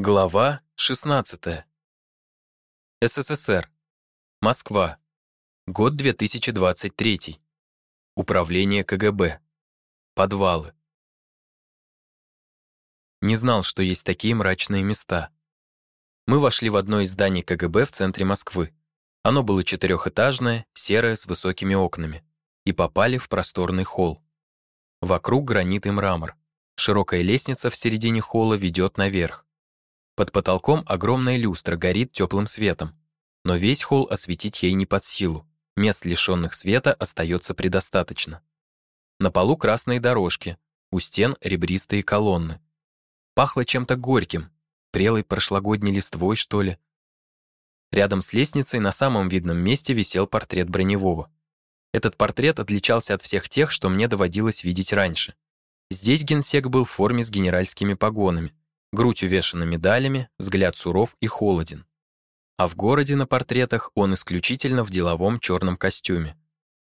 Глава 16. СССР. Москва. Год 2023. Управление КГБ. Подвалы. Не знал, что есть такие мрачные места. Мы вошли в одно из зданий КГБ в центре Москвы. Оно было четырехэтажное, серое, с высокими окнами. И попали в просторный холл. Вокруг гранит и мрамор. Широкая лестница в середине холла ведет наверх. Под потолком огромная люстра горит теплым светом, но весь холл осветить ей не под силу. Мест, лишенных света, остается предостаточно. На полу красные дорожки, у стен ребристые колонны. Пахло чем-то горьким, прелой прошлогодней листвой, что ли. Рядом с лестницей на самом видном месте висел портрет Броневого. Этот портрет отличался от всех тех, что мне доводилось видеть раньше. Здесь генсек был в форме с генеральскими погонами, грудь увешана медалями, взгляд суров и холоден. А в городе на портретах он исключительно в деловом черном костюме.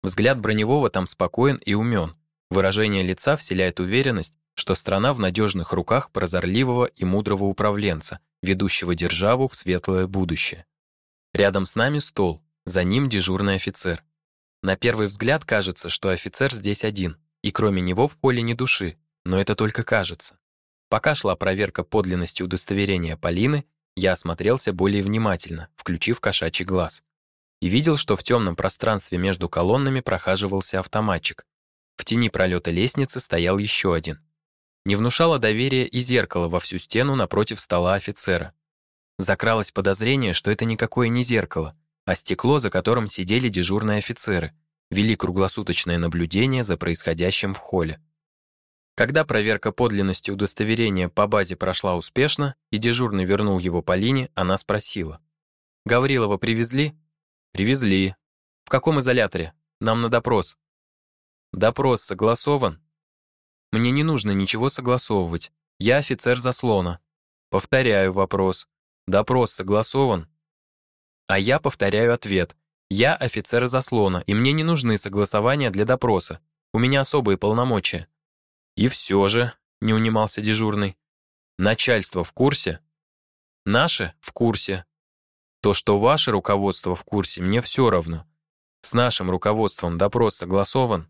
Взгляд броневого там спокоен и умен. Выражение лица вселяет уверенность, что страна в надежных руках прозорливого и мудрого управленца, ведущего державу в светлое будущее. Рядом с нами стол, за ним дежурный офицер. На первый взгляд кажется, что офицер здесь один, и кроме него в холле ни души, но это только кажется. Пока шла проверка подлинности удостоверения Полины, я осмотрелся более внимательно, включив кошачий глаз. И видел, что в темном пространстве между колоннами прохаживался автоматчик. В тени пролета лестницы стоял еще один. Не внушало доверия и зеркало во всю стену напротив стола офицера. Закралось подозрение, что это никакое не зеркало, а стекло, за которым сидели дежурные офицеры, вели круглосуточное наблюдение за происходящим в холле. Когда проверка подлинности удостоверения по базе прошла успешно и дежурный вернул его Полине, она спросила. «Гаврилова привезли?» «Привезли. В каком изоляторе? Нам на допрос». «Допрос согласован?» «Мне не нужно ничего согласовывать. Я офицер заслона». «Повторяю вопрос. Допрос согласован?» А я повторяю ответ. «Я офицер заслона, и мне не нужны согласования для допроса. У меня особые полномочия». «И все же», — не унимался дежурный, «начальство в курсе?» «Наше в курсе. То, что ваше руководство в курсе, мне все равно. С нашим руководством допрос согласован?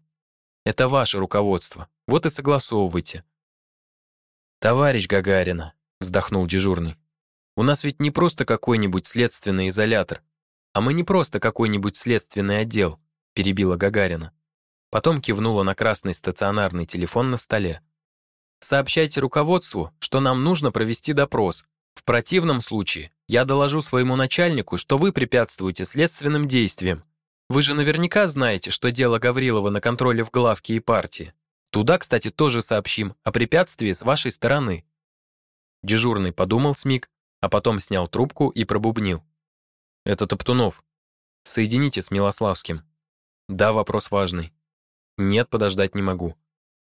Это ваше руководство, вот и согласовывайте». «Товарищ Гагарина», — вздохнул дежурный, «у нас ведь не просто какой-нибудь следственный изолятор, а мы не просто какой-нибудь следственный отдел», — перебила Гагарина. Потом кивнула на красный стационарный телефон на столе. «Сообщайте руководству, что нам нужно провести допрос. В противном случае я доложу своему начальнику, что вы препятствуете следственным действиям. Вы же наверняка знаете, что дело Гаврилова на контроле в главке и партии. Туда, кстати, тоже сообщим о препятствии с вашей стороны». Дежурный подумал смиг, а потом снял трубку и пробубнил. «Это Топтунов. Соедините с Милославским. Да, вопрос важный. Нет, подождать не могу.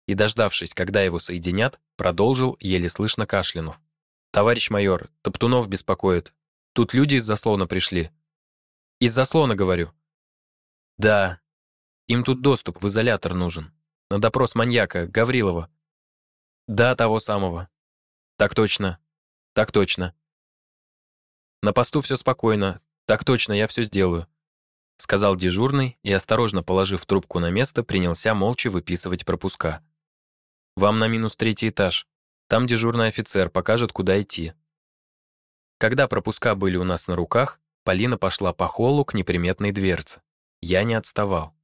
И, дождавшись, когда его соединят, продолжил, еле слышно кашлянув. «Товарищ майор, Топтунов беспокоит. Тут люди из заслона пришли». «Из заслона, говорю». «Да. Им тут доступ в изолятор нужен. На допрос маньяка, Гаврилова». «Да, того самого». «Так точно. Так точно». «На посту все спокойно. Так точно, я все сделаю сказал дежурный и, осторожно положив трубку на место, принялся молча выписывать пропуска. «Вам на минус третий этаж. Там дежурный офицер покажет, куда идти». Когда пропуска были у нас на руках, Полина пошла по холлу к неприметной дверце. Я не отставал.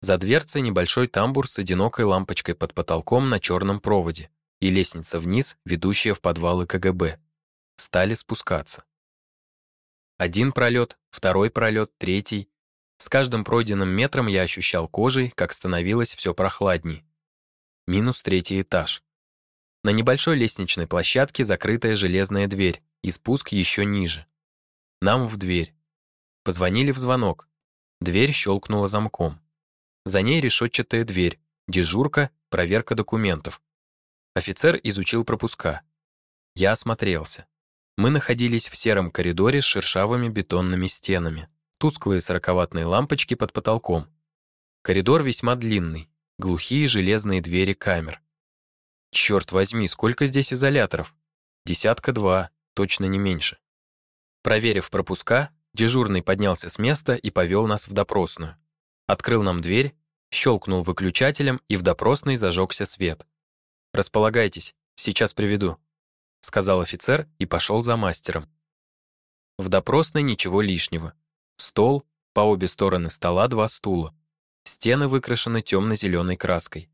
За дверцей небольшой тамбур с одинокой лампочкой под потолком на черном проводе и лестница вниз, ведущая в подвалы КГБ. Стали спускаться. Один пролет, второй пролет, третий. С каждым пройденным метром я ощущал кожей, как становилось все прохладней. Минус третий этаж. На небольшой лестничной площадке закрытая железная дверь и спуск еще ниже. Нам в дверь. Позвонили в звонок. Дверь щелкнула замком. За ней решетчатая дверь, дежурка, проверка документов. Офицер изучил пропуска. Я осмотрелся. Мы находились в сером коридоре с шершавыми бетонными стенами тусклые сороковатные лампочки под потолком. Коридор весьма длинный, глухие железные двери камер. Черт возьми, сколько здесь изоляторов? Десятка два, точно не меньше. Проверив пропуска, дежурный поднялся с места и повел нас в допросную. Открыл нам дверь, щелкнул выключателем, и в допросной зажегся свет. «Располагайтесь, сейчас приведу», — сказал офицер и пошел за мастером. В допросной ничего лишнего. Стол, по обе стороны стола два стула. Стены выкрашены темно-зеленой краской.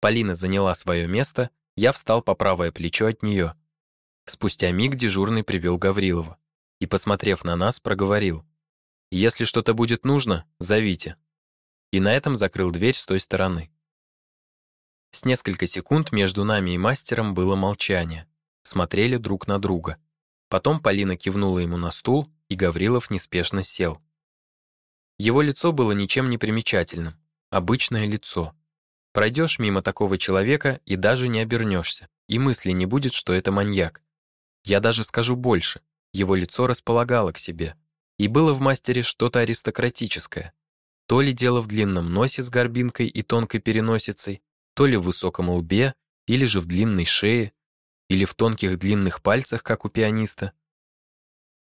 Полина заняла свое место, я встал по правое плечо от нее. Спустя миг дежурный привел Гаврилова и, посмотрев на нас, проговорил. «Если что-то будет нужно, зовите». И на этом закрыл дверь с той стороны. С несколько секунд между нами и мастером было молчание. Смотрели друг на друга. Потом Полина кивнула ему на стул, и Гаврилов неспешно сел. Его лицо было ничем не примечательным. Обычное лицо. Пройдешь мимо такого человека и даже не обернешься, и мысли не будет, что это маньяк. Я даже скажу больше. Его лицо располагало к себе. И было в мастере что-то аристократическое. То ли дело в длинном носе с горбинкой и тонкой переносицей, то ли в высоком лбе, или же в длинной шее, или в тонких длинных пальцах, как у пианиста.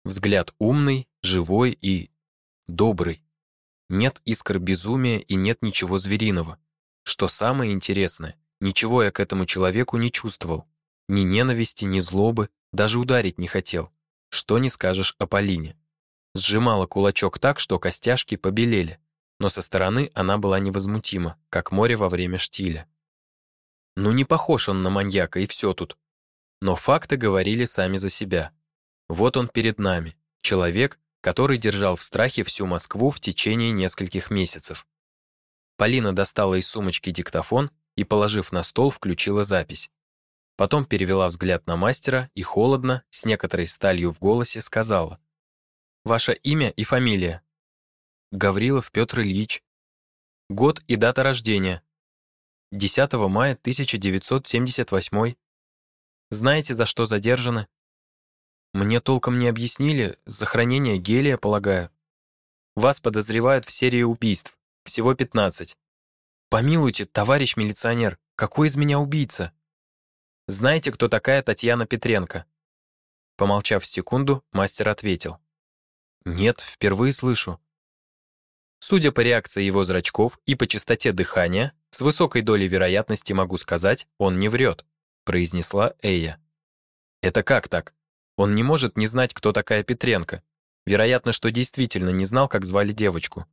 Взгляд умный, живой и добрый. Нет искр безумия и нет ничего звериного. Что самое интересное, ничего я к этому человеку не чувствовал. Ни ненависти, ни злобы, даже ударить не хотел. Что не скажешь о Полине. Сжимала кулачок так, что костяшки побелели, но со стороны она была невозмутима, как море во время штиля. Ну не похож он на маньяка, и все тут. Но факты говорили сами за себя. Вот он перед нами, человек, который держал в страхе всю Москву в течение нескольких месяцев. Полина достала из сумочки диктофон и, положив на стол, включила запись. Потом перевела взгляд на мастера и холодно, с некоторой сталью в голосе, сказала. «Ваше имя и фамилия?» «Гаврилов Петр Ильич». «Год и дата рождения?» 10 мая 1978. Знаете, за что задержаны? Мне толком не объяснили, за хранение гелия, полагаю. Вас подозревают в серии убийств, всего 15. Помилуйте, товарищ милиционер, какой из меня убийца? Знаете, кто такая Татьяна Петренко?» Помолчав секунду, мастер ответил. «Нет, впервые слышу». Судя по реакции его зрачков и по частоте дыхания, с высокой долей вероятности могу сказать, он не врет, произнесла Эя. Это как так? Он не может не знать, кто такая Петренко. Вероятно, что действительно не знал, как звали девочку.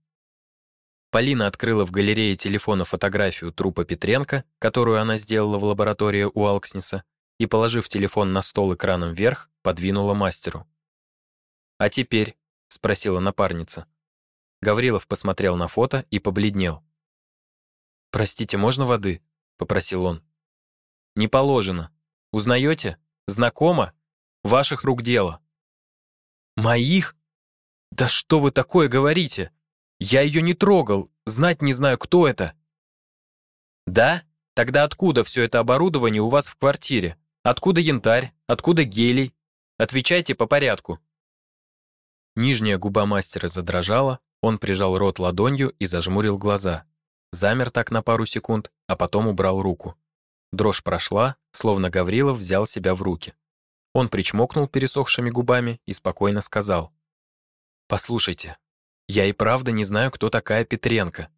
Полина открыла в галерее телефона фотографию трупа Петренко, которую она сделала в лаборатории у Алкснеса, и, положив телефон на стол экраном вверх, подвинула мастеру. «А теперь?» — спросила напарница. Гаврилов посмотрел на фото и побледнел. «Простите, можно воды?» — попросил он. «Не положено. Узнаете? Знакомо? Ваших рук дело». «Моих? Да что вы такое говорите?» Я ее не трогал, знать не знаю, кто это. Да? Тогда откуда все это оборудование у вас в квартире? Откуда янтарь? Откуда гелий? Отвечайте по порядку. Нижняя губа мастера задрожала, он прижал рот ладонью и зажмурил глаза. Замер так на пару секунд, а потом убрал руку. Дрожь прошла, словно Гаврилов взял себя в руки. Он причмокнул пересохшими губами и спокойно сказал. «Послушайте, я и правда не знаю, кто такая Петренко.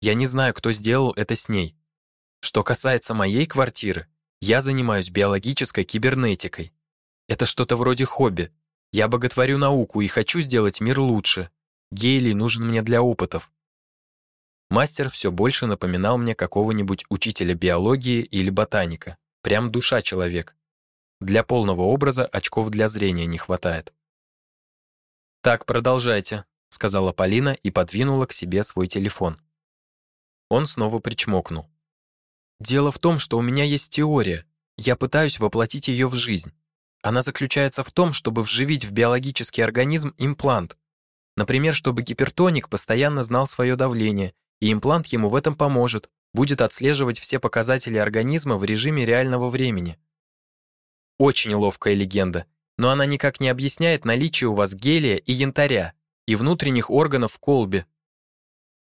Я не знаю, кто сделал это с ней. Что касается моей квартиры, я занимаюсь биологической кибернетикой. Это что-то вроде хобби. Я боготворю науку и хочу сделать мир лучше. Гелий нужен мне для опытов. Мастер все больше напоминал мне какого-нибудь учителя биологии или ботаника. Прям душа человек. Для полного образа очков для зрения не хватает. Так, продолжайте, сказала Полина и подвинула к себе свой телефон. Он снова причмокнул. Дело в том, что у меня есть теория. Я пытаюсь воплотить ее в жизнь. Она заключается в том, чтобы вживить в биологический организм имплант. Например, чтобы гипертоник постоянно знал свое давление, и имплант ему в этом поможет, будет отслеживать все показатели организма в режиме реального времени. Очень ловкая легенда, но она никак не объясняет наличие у вас гелия и янтаря и внутренних органов в колбе.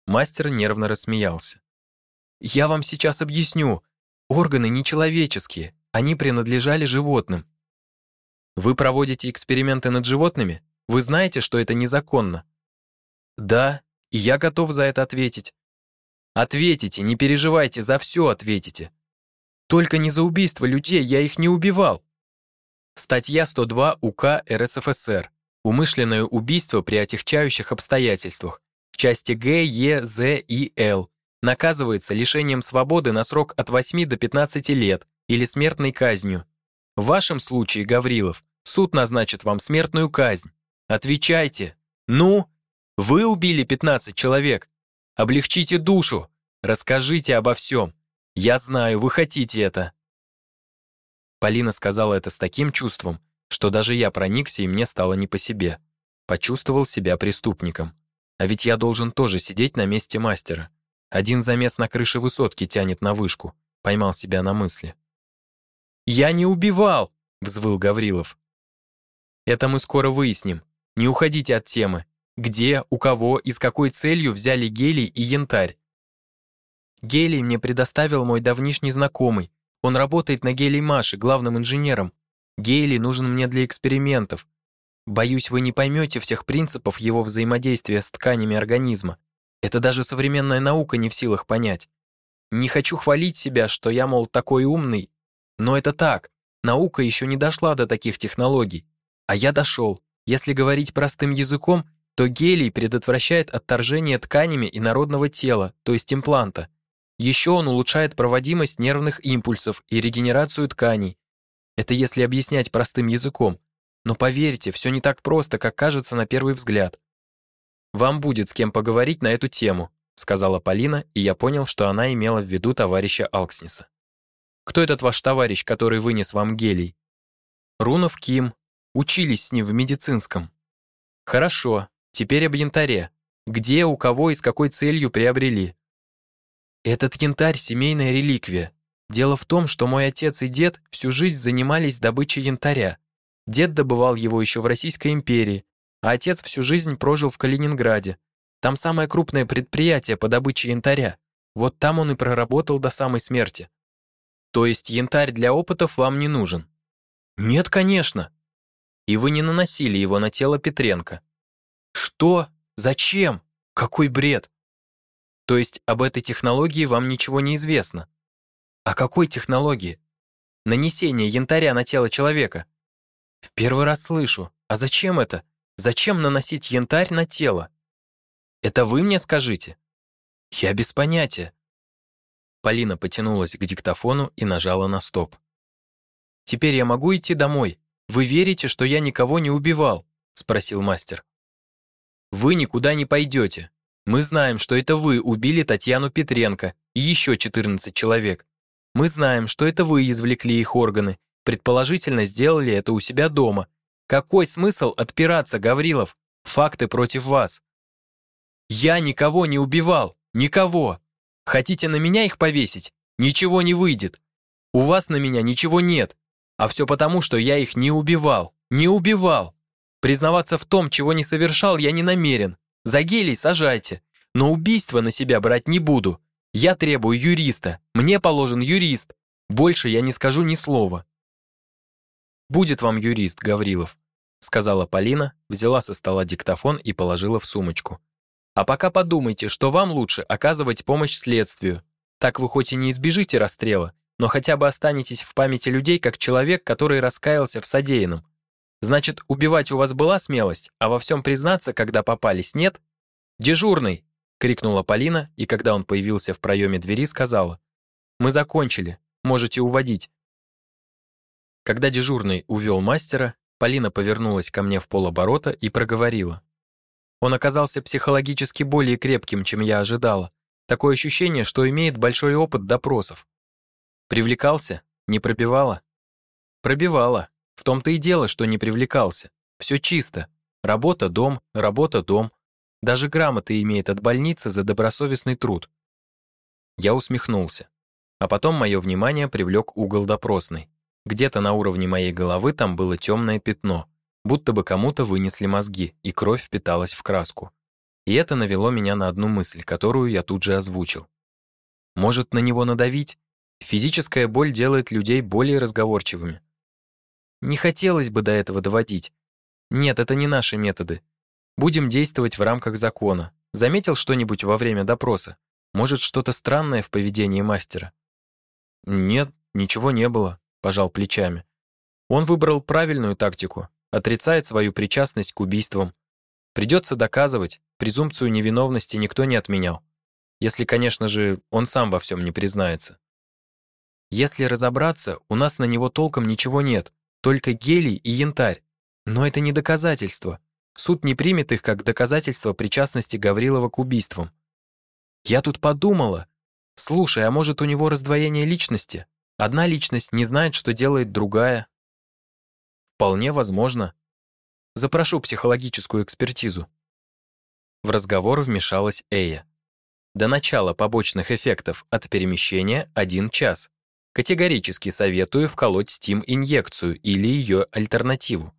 Мастер нервно рассмеялся. «Я вам сейчас объясню. Органы нечеловеческие, они принадлежали животным. Вы проводите эксперименты над животными? Вы знаете, что это незаконно? Да, и я готов за это ответить. Ответите, не переживайте, за все ответите. Только не за убийство людей, я их не убивал. Статья 102 УК РСФСР. Умышленное убийство при отягчающих обстоятельствах. В части Г, Е, З и Л. Наказывается лишением свободы на срок от 8 до 15 лет или смертной казнью. В вашем случае, Гаврилов, суд назначит вам смертную казнь. Отвечайте. Ну, вы убили 15 человек. Облегчите душу. Расскажите обо всем. Я знаю, вы хотите это. Полина сказала это с таким чувством, что даже я проникся, и мне стало не по себе. Почувствовал себя преступником. А ведь я должен тоже сидеть на месте мастера. Один замес на крыше высотки тянет на вышку. Поймал себя на мысли. «Я не убивал!» — взвыл Гаврилов. «Это мы скоро выясним. Не уходите от темы. Где, у кого и с какой целью взяли гелий и янтарь?» «Гелий мне предоставил мой давнишний знакомый, он работает на гелий Маши, главным инженером. Гелий нужен мне для экспериментов. Боюсь, вы не поймете всех принципов его взаимодействия с тканями организма. Это даже современная наука не в силах понять. Не хочу хвалить себя, что я, мол, такой умный, но это так. Наука еще не дошла до таких технологий. А я дошел. Если говорить простым языком, то гелий предотвращает отторжение тканями инородного тела, то есть импланта. Еще он улучшает проводимость нервных импульсов и регенерацию тканей. Это если объяснять простым языком. Но поверьте, все не так просто, как кажется на первый взгляд. «Вам будет с кем поговорить на эту тему», сказала Полина, и я понял, что она имела в виду товарища Алкснеса. «Кто этот ваш товарищ, который вынес вам гелий?» «Рунов Ким. Учились с ним в медицинском». «Хорошо. Теперь об янтаре. Где, у кого и с какой целью приобрели?» Этот янтарь — семейная реликвия. Дело в том, что мой отец и дед всю жизнь занимались добычей янтаря. Дед добывал его еще в Российской империи, а отец всю жизнь прожил в Калининграде. Там самое крупное предприятие по добыче янтаря. Вот там он и проработал до самой смерти. То есть янтарь для опытов вам не нужен? Нет, конечно. И вы не наносили его на тело Петренко. Что? Зачем? Какой бред? То есть об этой технологии вам ничего не известно? О какой технологии? Нанесение янтаря на тело человека. В первый раз слышу. А зачем это? Зачем наносить янтарь на тело? Это вы мне скажите? Я без понятия. Полина потянулась к диктофону и нажала на стоп. Теперь я могу идти домой. Вы верите, что я никого не убивал? спросил мастер. Вы никуда не пойдете. Мы знаем, что это вы убили Татьяну Петренко и еще 14 человек. Мы знаем, что это вы извлекли их органы, предположительно сделали это у себя дома. Какой смысл отпираться, Гаврилов? Факты против вас. Я никого не убивал, никого. Хотите на меня их повесить? Ничего не выйдет. У вас на меня ничего нет. А все потому, что я их не убивал. Не убивал. Признаваться в том, чего не совершал, я не намерен. За гелий сажайте, но убийство на себя брать не буду. Я требую юриста, мне положен юрист. Больше я не скажу ни слова. Будет вам юрист, Гаврилов, сказала Полина, взяла со стола диктофон и положила в сумочку. А пока подумайте, что вам лучше оказывать помощь следствию. Так вы хоть и не избежите расстрела, но хотя бы останетесь в памяти людей как человек, который раскаялся в содеянном. Значит, убивать у вас была смелость, а во всем признаться, когда попались, нет? Дежурный, крикнула Полина, и когда он появился в проеме двери, сказала: "Мы закончили, можете уводить". Когда дежурный увел мастера, Полина повернулась ко мне в полоборота и проговорила: "Он оказался психологически более крепким, чем я ожидала. Такое ощущение, что имеет большой опыт допросов. Привлекался? Не пробивала? Пробивала. В том-то и дело, что не привлекался. Все чисто. Работа, дом, работа, дом. Даже грамоты имеет от больницы за добросовестный труд. Я усмехнулся. А потом мое внимание привлек угол допросной. Где-то на уровне моей головы там было темное пятно, будто бы кому-то вынесли мозги, и кровь впиталась в краску. И это навело меня на одну мысль, которую я тут же озвучил. Может, на него надавить? Физическая боль делает людей более разговорчивыми. Не хотелось бы до этого доводить. Нет, это не наши методы. Будем действовать в рамках закона. Заметил что-нибудь во время допроса? Может, что-то странное в поведении мастера? Нет, ничего не было, пожал плечами. Он выбрал правильную тактику, отрицает свою причастность к убийствам. Придется доказывать, презумпцию невиновности никто не отменял. Если, конечно же, он сам во всем не признается. Если разобраться, у нас на него толком ничего нет, только гелий и янтарь. Но это не доказательство. Суд не примет их как доказательство причастности Гаврилова к убийствам. Я тут подумала. Слушай, а может у него раздвоение личности? Одна личность не знает, что делает другая. Вполне возможно. Запрошу психологическую экспертизу. В разговор вмешалась Эя. До начала побочных эффектов от перемещения один час. Категорически советую вколоть Steam-инъекцию или ее альтернативу.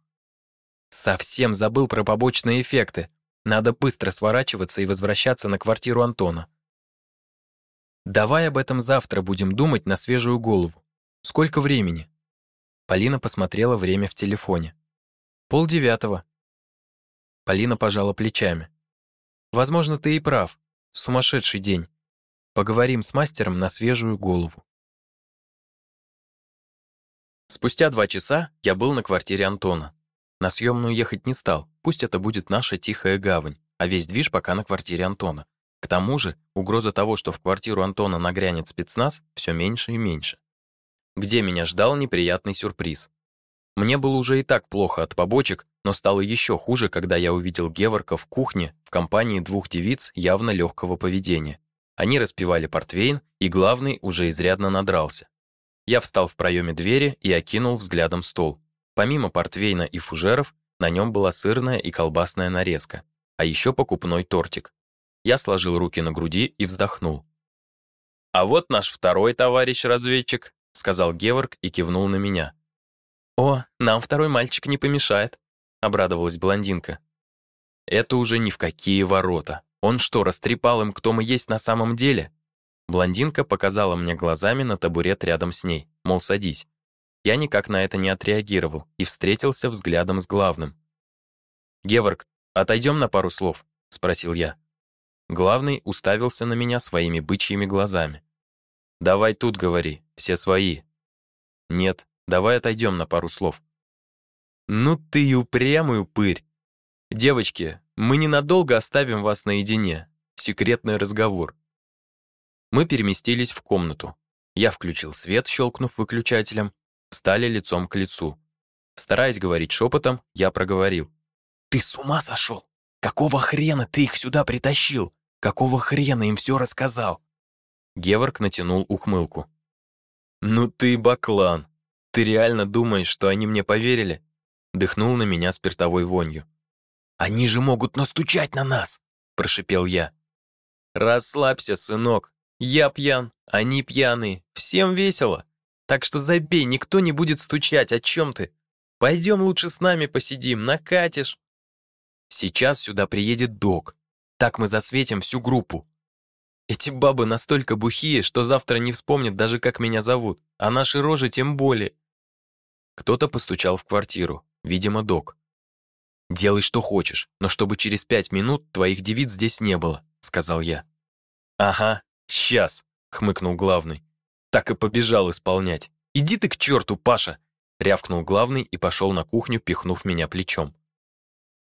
Совсем забыл про побочные эффекты. Надо быстро сворачиваться и возвращаться на квартиру Антона. Давай об этом завтра будем думать на свежую голову. Сколько времени? Полина посмотрела время в телефоне. Пол девятого. Полина пожала плечами. Возможно, ты и прав. Сумасшедший день. Поговорим с мастером на свежую голову. Спустя два часа я был на квартире Антона. На съемную ехать не стал, пусть это будет наша тихая гавань, а весь движ пока на квартире Антона. К тому же, угроза того, что в квартиру Антона нагрянет спецназ, все меньше и меньше. Где меня ждал неприятный сюрприз. Мне было уже и так плохо от побочек, но стало еще хуже, когда я увидел Геворка в кухне в компании двух девиц явно легкого поведения. Они распивали портвейн, и главный уже изрядно надрался. Я встал в проеме двери и окинул взглядом стол. Помимо портвейна и фужеров, на нем была сырная и колбасная нарезка, а еще покупной тортик. Я сложил руки на груди и вздохнул. «А вот наш второй товарищ-разведчик», — сказал Геворг и кивнул на меня. «О, нам второй мальчик не помешает», — обрадовалась блондинка. «Это уже ни в какие ворота. Он что, растрепал им, кто мы есть на самом деле?» Блондинка показала мне глазами на табурет рядом с ней, мол, садись. Я никак на это не отреагировал и встретился взглядом с главным. «Геворг, отойдем на пару слов?» — спросил я. Главный уставился на меня своими бычьими глазами. «Давай тут говори, все свои». «Нет, Давай отойдем на пару слов». «Ну ты и упрямый упырь! Девочки, мы ненадолго оставим вас наедине. Секретный разговор». Мы переместились в комнату. Я включил свет, щелкнув выключателем, встали лицом к лицу. Стараясь говорить шепотом, я проговорил. «Ты с ума сошел? Какого хрена ты их сюда притащил? Какого хрена им все рассказал?» Геворг натянул ухмылку. «Ну ты баклан. «Ты реально думаешь, что они мне поверили?» Дыхнул на меня спиртовой вонью. «Они же могут настучать на нас!» Прошипел я. «Расслабься, сынок. Я пьян, они пьяные. Всем весело. Так что забей, никто не будет стучать. О чем ты? Пойдем лучше с нами посидим, накатишь». Сейчас сюда приедет док. Так мы засветим всю группу. Эти бабы настолько бухие, что завтра не вспомнят даже, как меня зовут, а наши рожи тем более. Кто-то постучал в квартиру, видимо, док. «Делай, что хочешь, но чтобы через пять минут твоих девиц здесь не было», — сказал я. «Ага, сейчас», — хмыкнул главный. Так и побежал исполнять. «Иди ты к черту, Паша!» — рявкнул главный и пошел на кухню, пихнув меня плечом.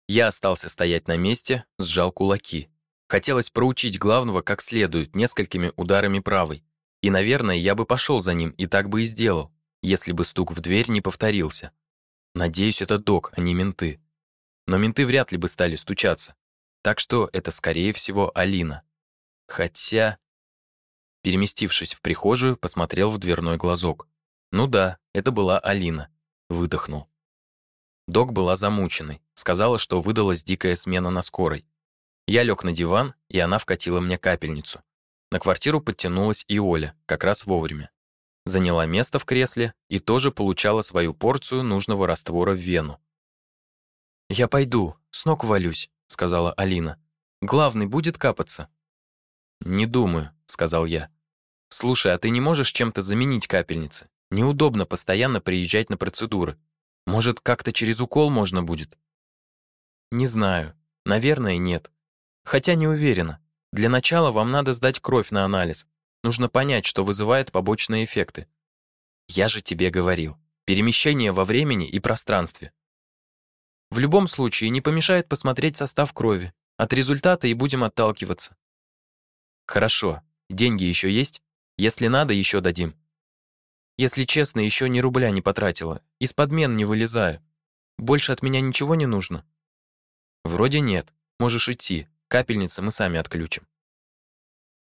Я остался стоять на месте, сжал кулаки. Хотелось проучить главного как следует, несколькими ударами правой. И, наверное, я бы пошел за ним и так бы и сделал если бы стук в дверь не повторился. Надеюсь, это док, а не менты. Но менты вряд ли бы стали стучаться. Так что это, скорее всего, Алина. Хотя... Переместившись в прихожую, посмотрел в дверной глазок. Ну да, это была Алина. Выдохнул. Док была замученной. Сказала, что выдалась дикая смена на скорой. Я лег на диван, и она вкатила мне капельницу. На квартиру подтянулась и Оля, как раз вовремя заняла место в кресле и тоже получала свою порцию нужного раствора в вену. «Я пойду, с ног валюсь», — сказала Алина. «Главный будет капаться». «Не думаю», — сказал я. «Слушай, а ты не можешь чем-то заменить капельницы? Неудобно постоянно приезжать на процедуры. Может, как-то через укол можно будет? Не знаю. Наверное, нет. Хотя не уверена. Для начала вам надо сдать кровь на анализ. Нужно понять, что вызывает побочные эффекты. Я же тебе говорил. Перемещение во времени и пространстве. В любом случае, не помешает посмотреть состав крови. От результата и будем отталкиваться. Хорошо. Деньги еще есть? Если надо, еще дадим. Если честно, еще ни рубля не потратила. Из подмен не вылезаю. Больше от меня ничего не нужно? Вроде нет. Можешь идти. Капельницы мы сами отключим.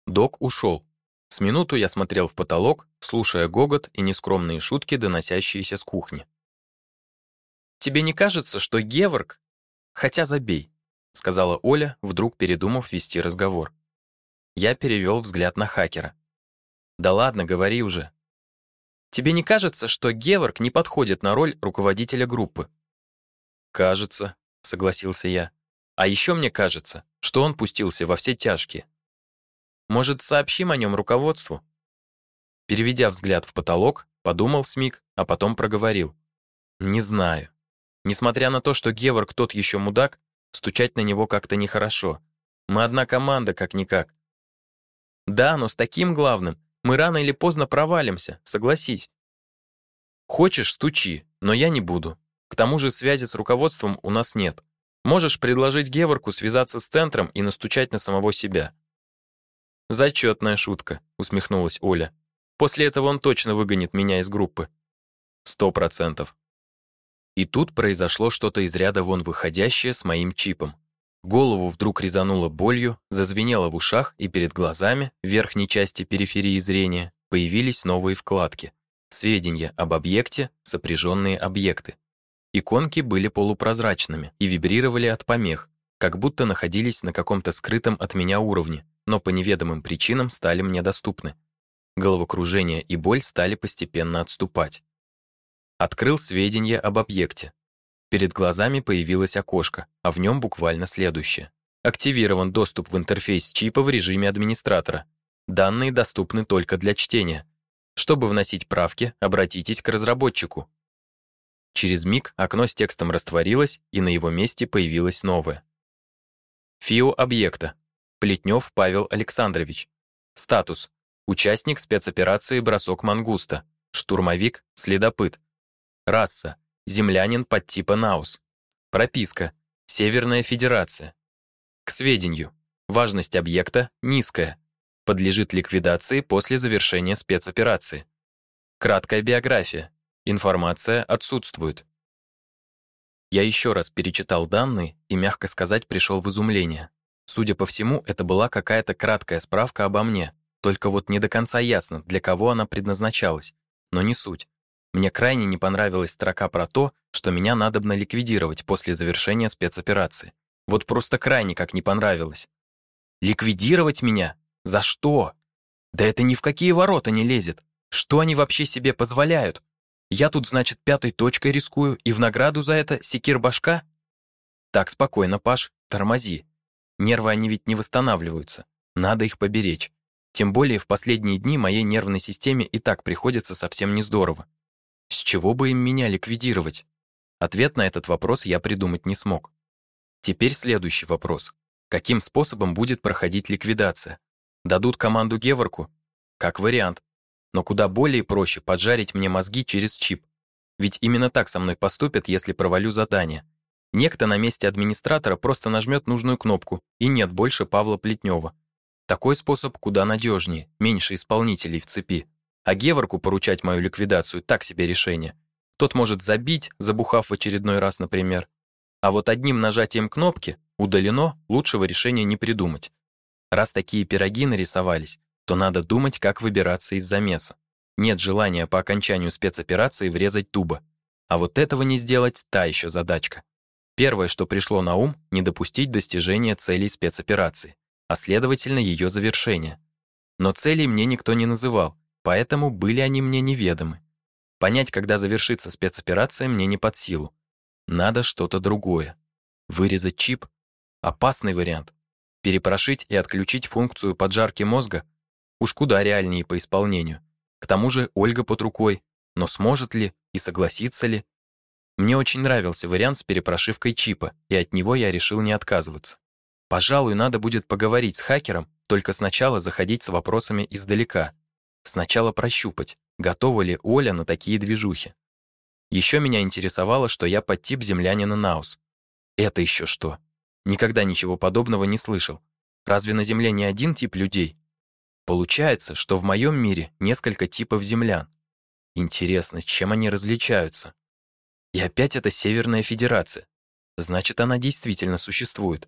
Док ушел. С минуту я смотрел в потолок, слушая гогот и нескромные шутки, доносящиеся с кухни. «Тебе не кажется, что Геворг...» «Хотя забей», — сказала Оля, вдруг передумав вести разговор. Я перевел взгляд на хакера. «Да ладно, говори уже». «Тебе не кажется, что Геворг не подходит на роль руководителя группы?» «Кажется», — согласился я. «А еще мне кажется, что он пустился во все тяжкие. Может, сообщим о нем руководству? Переведя взгляд в потолок, подумал смиг, а потом проговорил. Не знаю. Несмотря на то, что Геворг тот еще мудак, стучать на него как-то нехорошо. Мы одна команда, как-никак. Да, но с таким главным мы рано или поздно провалимся, согласись. Хочешь, стучи, но я не буду. К тому же связи с руководством у нас нет. Можешь предложить Геворку связаться с центром и настучать на самого себя. Зачетная шутка, усмехнулась Оля. После этого он точно выгонит меня из группы. Сто процентов. И тут произошло что-то из ряда вон выходящее с моим чипом. Голову вдруг резануло болью, зазвенело в ушах, и перед глазами, в верхней части периферии зрения, появились новые вкладки. Сведения об объекте, сопряженные объекты. Иконки были полупрозрачными и вибрировали от помех, как будто находились на каком-то скрытом от меня уровне, но по неведомым причинам стали мне доступны. Головокружение и боль стали постепенно отступать. Открыл сведения об объекте. Перед глазами появилось окошко, а в нем буквально следующее. Активирован доступ в интерфейс чипа в режиме администратора. Данные доступны только для чтения. Чтобы вносить правки, обратитесь к разработчику. Через миг окно с текстом растворилось, и на его месте появилось новое. ФИО объекта. Плетнев Павел Александрович. Статус. Участник спецоперации «Бросок мангуста». Штурмовик, следопыт. Раса. Землянин подтипа Наус. Прописка. Северная Федерация. К сведению. Важность объекта низкая. Подлежит ликвидации после завершения спецоперации. Краткая биография. Информация отсутствует. Я еще раз перечитал данные и, мягко сказать, пришел в изумление. Судя по всему, это была какая-то краткая справка обо мне, только вот не до конца ясно, для кого она предназначалась. Но не суть. Мне крайне не понравилась строка про то, что меня надобно ликвидировать после завершения спецоперации. Вот просто крайне как не понравилось. Ликвидировать меня? За что? Да это ни в какие ворота не лезет. Что они вообще себе позволяют? Я тут, значит, пятой точкой рискую, и в награду за это секир башка? Так, спокойно, Паш, тормози. Нервы они ведь не восстанавливаются. Надо их поберечь. Тем более в последние дни моей нервной системе и так приходится совсем не здорово. С чего бы им меня ликвидировать? Ответ на этот вопрос я придумать не смог. Теперь следующий вопрос. Каким способом будет проходить ликвидация? Дадут команду Геворку? Как вариант но куда более проще поджарить мне мозги через чип. Ведь именно так со мной поступят, если провалю задание. Некто на месте администратора просто нажмет нужную кнопку, и нет больше Павла Плетнева. Такой способ куда надежнее, меньше исполнителей в цепи. А Геворку поручать мою ликвидацию так себе решение. Тот может забить, забухав в очередной раз, например. А вот одним нажатием кнопки удалено, лучшего решения не придумать. Раз такие пироги нарисовались, то надо думать, как выбираться из замеса. Нет желания по окончанию спецоперации врезать тубо. А вот этого не сделать – та еще задачка. Первое, что пришло на ум – не допустить достижения целей спецоперации, а следовательно ее завершения. Но целей мне никто не называл, поэтому были они мне неведомы. Понять, когда завершится спецоперация, мне не под силу. Надо что-то другое. Вырезать чип – опасный вариант. Перепрошить и отключить функцию поджарки мозга Уж куда реальнее по исполнению. К тому же Ольга под рукой. Но сможет ли и согласится ли? Мне очень нравился вариант с перепрошивкой чипа, и от него я решил не отказываться. Пожалуй, надо будет поговорить с хакером, только сначала заходить с вопросами издалека. Сначала прощупать, готова ли Оля на такие движухи. Еще меня интересовало, что я под тип землянина Наус. Это еще что? Никогда ничего подобного не слышал. Разве на Земле не один тип людей? Получается, что в моем мире несколько типов землян. Интересно, чем они различаются? И опять это Северная Федерация. Значит, она действительно существует.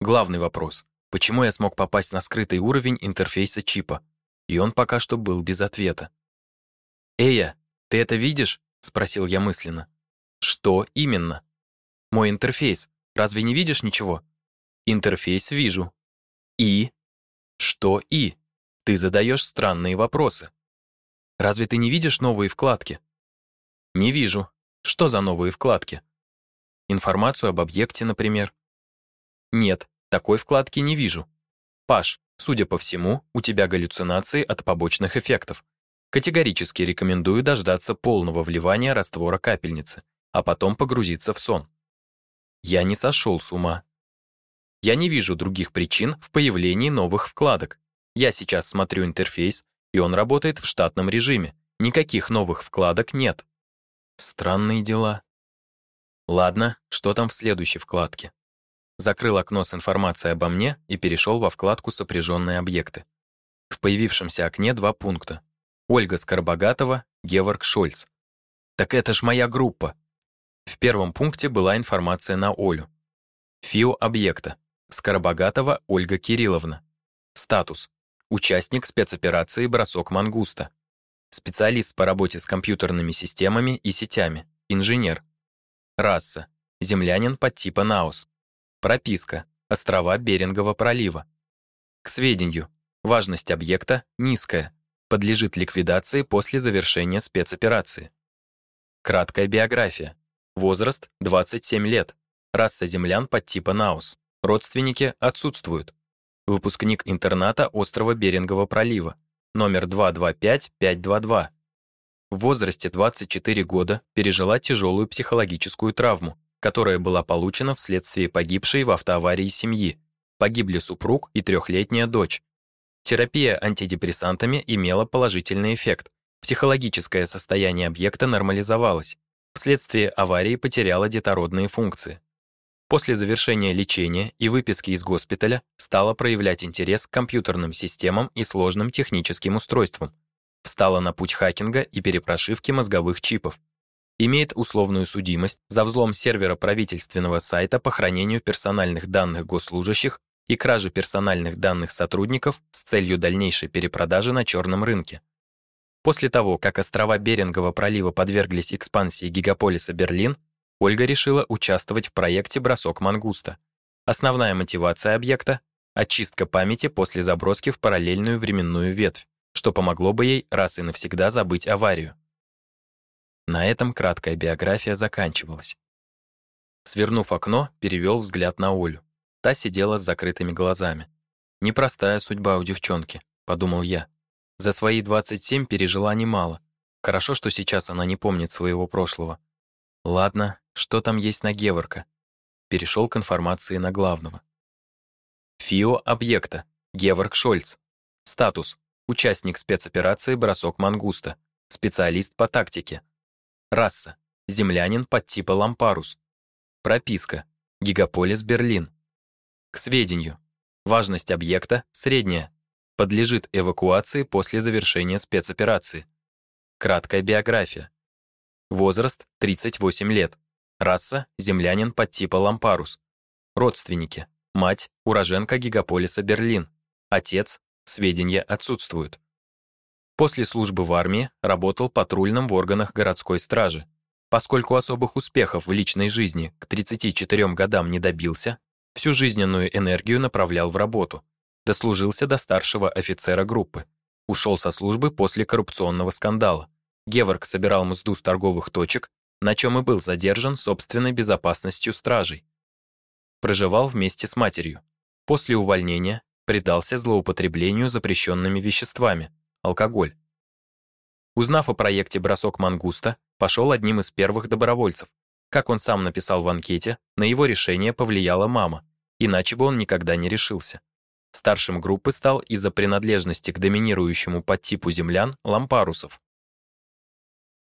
Главный вопрос. Почему я смог попасть на скрытый уровень интерфейса чипа? И он пока что был без ответа. «Эя, ты это видишь?» — спросил я мысленно. «Что именно?» «Мой интерфейс. Разве не видишь ничего?» «Интерфейс вижу». «И?» «Что «и»?» Ты задаешь странные вопросы. Разве ты не видишь новые вкладки? Не вижу. Что за новые вкладки? Информацию об объекте, например. Нет, такой вкладки не вижу. Паш, судя по всему, у тебя галлюцинации от побочных эффектов. Категорически рекомендую дождаться полного вливания раствора капельницы, а потом погрузиться в сон. Я не сошел с ума. Я не вижу других причин в появлении новых вкладок. Я сейчас смотрю интерфейс, и он работает в штатном режиме. Никаких новых вкладок нет. Странные дела. Ладно, что там в следующей вкладке? Закрыл окно с информацией обо мне и перешел во вкладку «Сопряженные объекты». В появившемся окне два пункта. Ольга Скоробогатова, Геворг Шольц. Так это ж моя группа. В первом пункте была информация на Олю. ФИО объекта. Скоробогатова Ольга Кирилловна. Статус. Участник спецоперации «Бросок мангуста». Специалист по работе с компьютерными системами и сетями. Инженер. Раса. Землянин подтипа Наус. Прописка. Острова Берингового пролива. К сведению. Важность объекта низкая. Подлежит ликвидации после завершения спецоперации. Краткая биография. Возраст 27 лет. Раса землян подтипа Наус. Родственники отсутствуют выпускник интерната острова Берингового пролива, номер 225522. В возрасте 24 года пережила тяжелую психологическую травму, которая была получена вследствие погибшей в автоаварии семьи. Погибли супруг и трехлетняя дочь. Терапия антидепрессантами имела положительный эффект. Психологическое состояние объекта нормализовалось. Вследствие аварии потеряла детородные функции после завершения лечения и выписки из госпиталя стала проявлять интерес к компьютерным системам и сложным техническим устройствам. Встала на путь хакинга и перепрошивки мозговых чипов. Имеет условную судимость за взлом сервера правительственного сайта по хранению персональных данных госслужащих и кражи персональных данных сотрудников с целью дальнейшей перепродажи на черном рынке. После того, как острова Берингового пролива подверглись экспансии гигаполиса Берлин, Ольга решила участвовать в проекте «Бросок мангуста». Основная мотивация объекта — очистка памяти после заброски в параллельную временную ветвь, что помогло бы ей раз и навсегда забыть аварию. На этом краткая биография заканчивалась. Свернув окно, перевел взгляд на Олю. Та сидела с закрытыми глазами. «Непростая судьба у девчонки», — подумал я. За свои 27 пережила немало. Хорошо, что сейчас она не помнит своего прошлого. Ладно, что там есть на Геворка? Перешел к информации на главного. ФИО объекта. Геворг Шольц. Статус. Участник спецоперации «Бросок мангуста». Специалист по тактике. Раса. Землянин подтипа Лампарус. Прописка. Гигаполис Берлин. К сведению. Важность объекта средняя. Подлежит эвакуации после завершения спецоперации. Краткая биография. Возраст 38 лет. Раса – землянин подтипа Лампарус. Родственники. Мать – уроженка гигаполиса Берлин. Отец – сведения отсутствуют. После службы в армии работал патрульным в органах городской стражи. Поскольку особых успехов в личной жизни к 34 годам не добился, всю жизненную энергию направлял в работу. Дослужился до старшего офицера группы. Ушел со службы после коррупционного скандала. Геворг собирал мзду с торговых точек на чем и был задержан собственной безопасностью стражей. Проживал вместе с матерью. После увольнения предался злоупотреблению запрещенными веществами, алкоголь. Узнав о проекте «Бросок мангуста», пошел одним из первых добровольцев, Как он сам написал в анкете, на его решение повлияла мама, иначе бы он никогда не решился. Старшим группы стал из-за принадлежности к доминирующему подтипу землян лампарусов.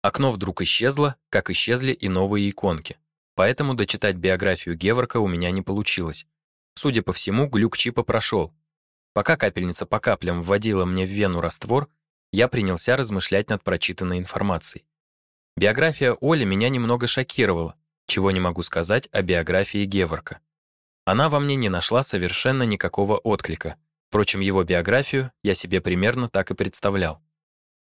Окно вдруг исчезло, как исчезли и новые иконки. Поэтому дочитать биографию Геворка у меня не получилось. Судя по всему, глюк чипа прошел. Пока капельница по каплям вводила мне в вену раствор, я принялся размышлять над прочитанной информацией. Биография Оли меня немного шокировала, чего не могу сказать о биографии Геворка. Она во мне не нашла совершенно никакого отклика. Впрочем, его биографию я себе примерно так и представлял.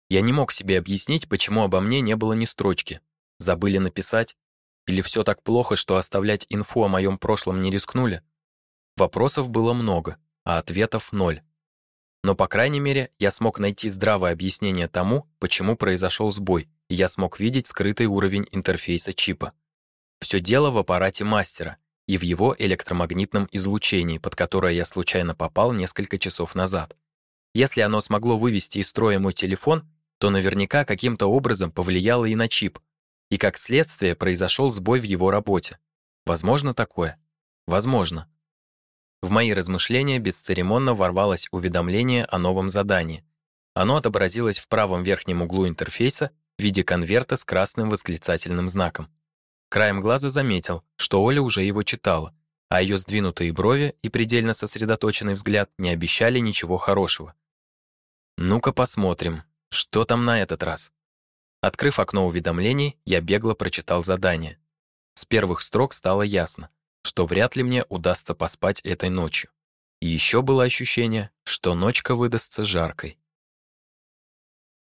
Я не мог себе объяснить, почему обо мне не было ни строчки. Забыли написать? Или все так плохо, что оставлять инфу о моем прошлом не рискнули? Вопросов было много, а ответов ноль. Но, по крайней мере, я смог найти здравое объяснение тому, почему произошел сбой, и я смог видеть скрытый уровень интерфейса чипа. Все дело в аппарате мастера и в его электромагнитном излучении, под которое я случайно попал несколько часов назад. Если оно смогло вывести из строя мой телефон, то наверняка каким-то образом повлияло и на чип, и как следствие произошел сбой в его работе. Возможно такое? Возможно. В мои размышления бесцеремонно ворвалось уведомление о новом задании. Оно отобразилось в правом верхнем углу интерфейса в виде конверта с красным восклицательным знаком. Краем глаза заметил, что Оля уже его читала, а ее сдвинутые брови и предельно сосредоточенный взгляд не обещали ничего хорошего. Ну-ка посмотрим, что там на этот раз. Открыв окно уведомлений, я бегло прочитал задание. С первых строк стало ясно что вряд ли мне удастся поспать этой ночью. И еще было ощущение, что ночка выдастся жаркой.